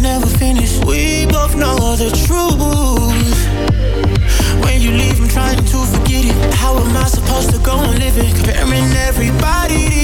Never finished. We both know the truth. When you leave, I'm trying to forget it. How am I supposed to go and live it? Comparing everybody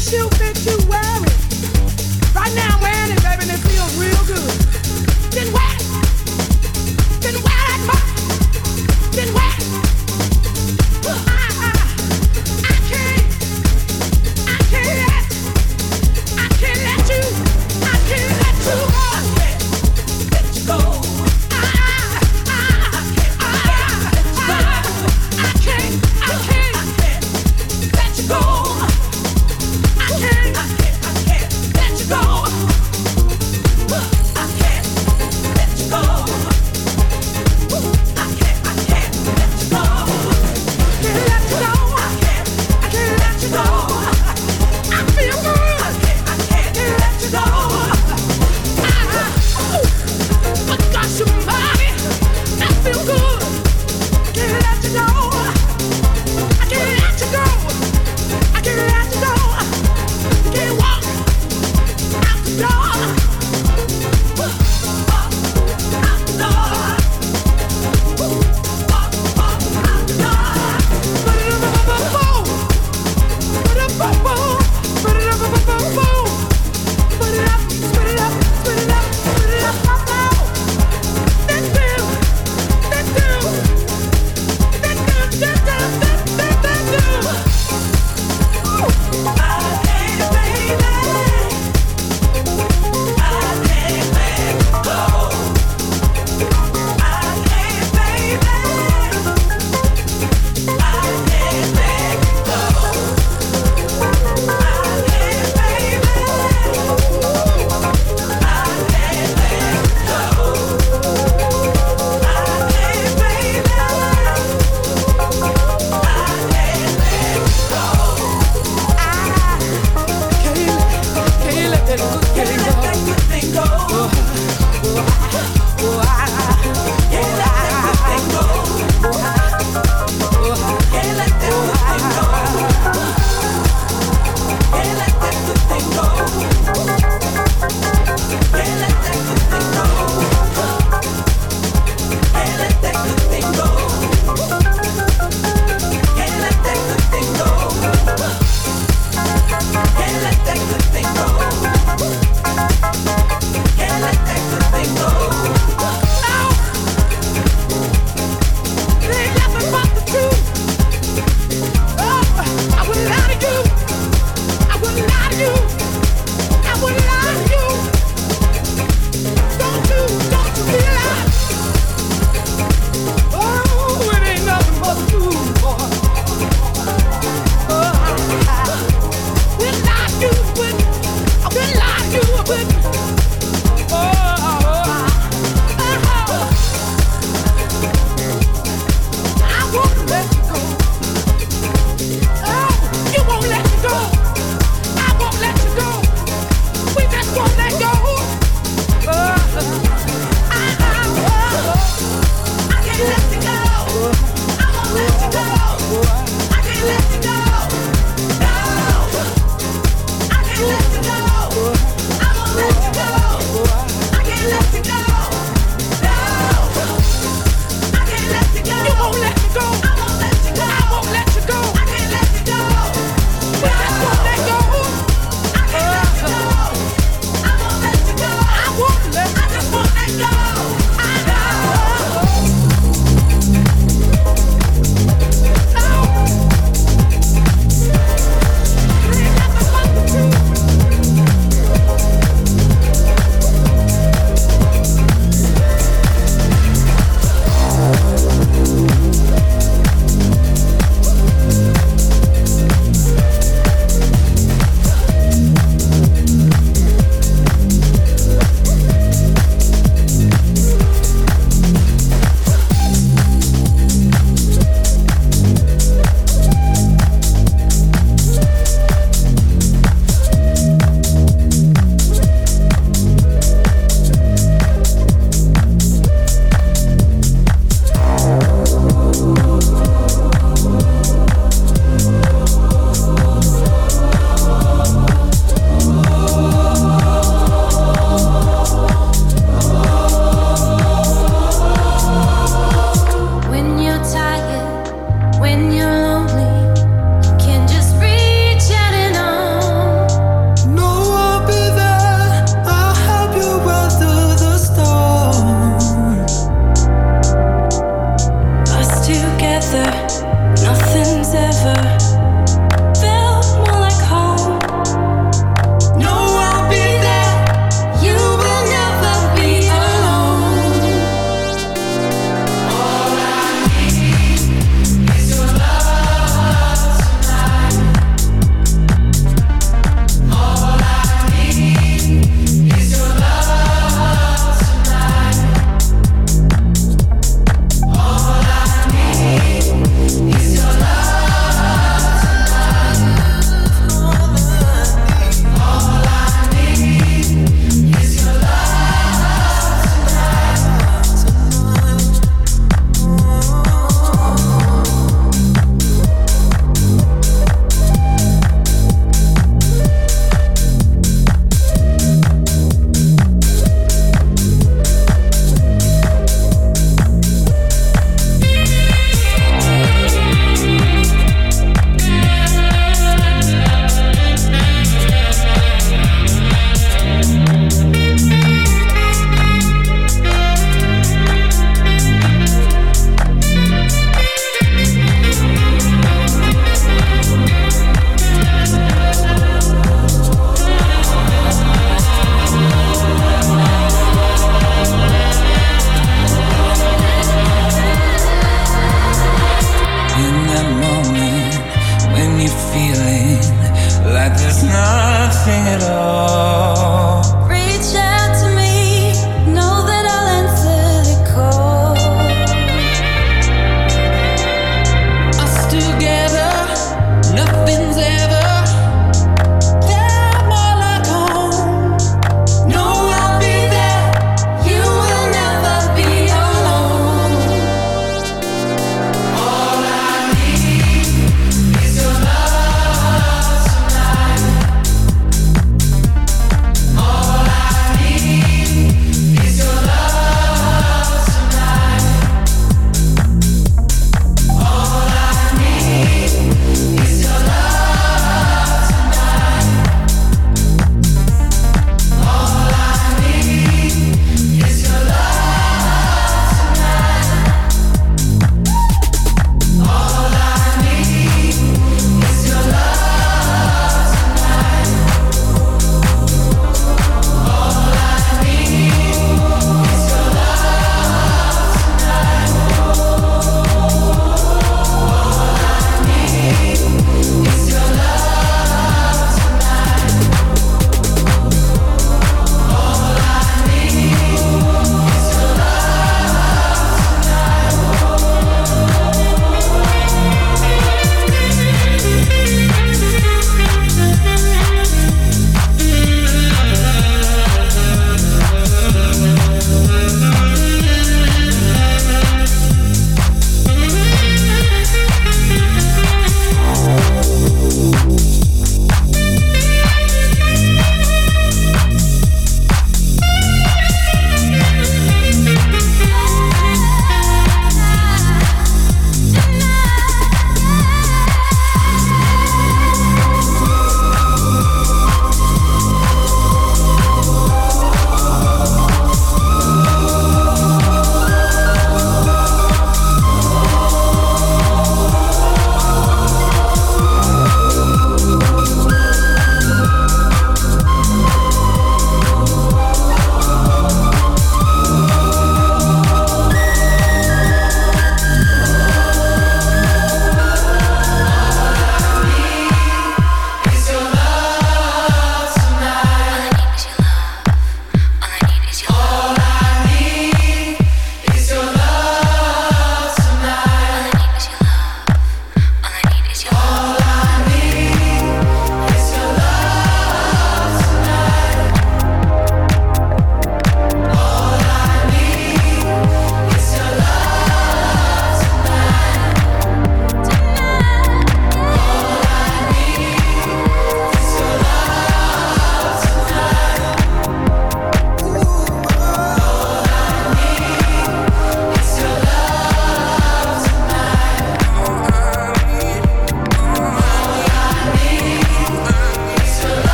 the shoe fit you wearing. Right now I'm wearing it, baby, and it feels real good. Then wear it. Then